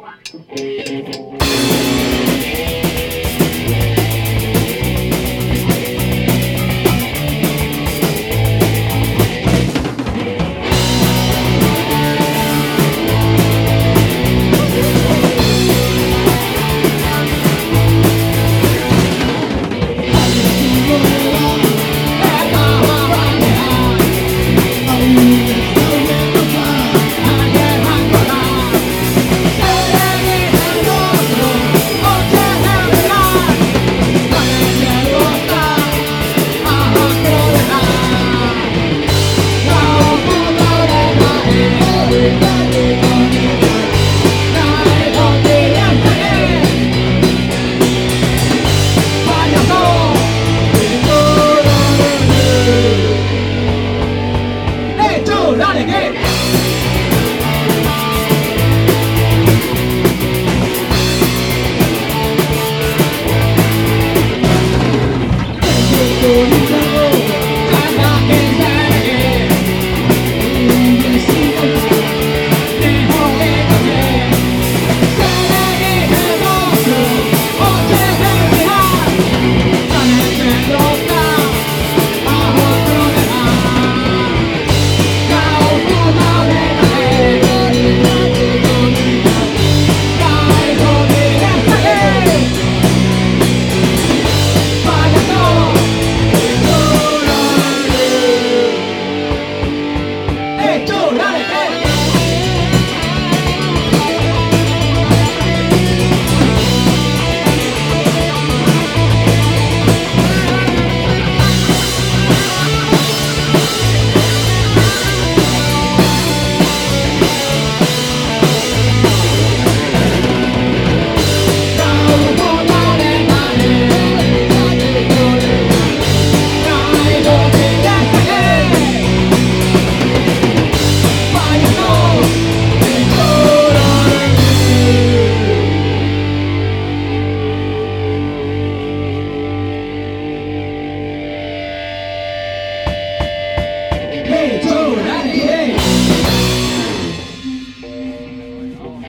One. Sing it!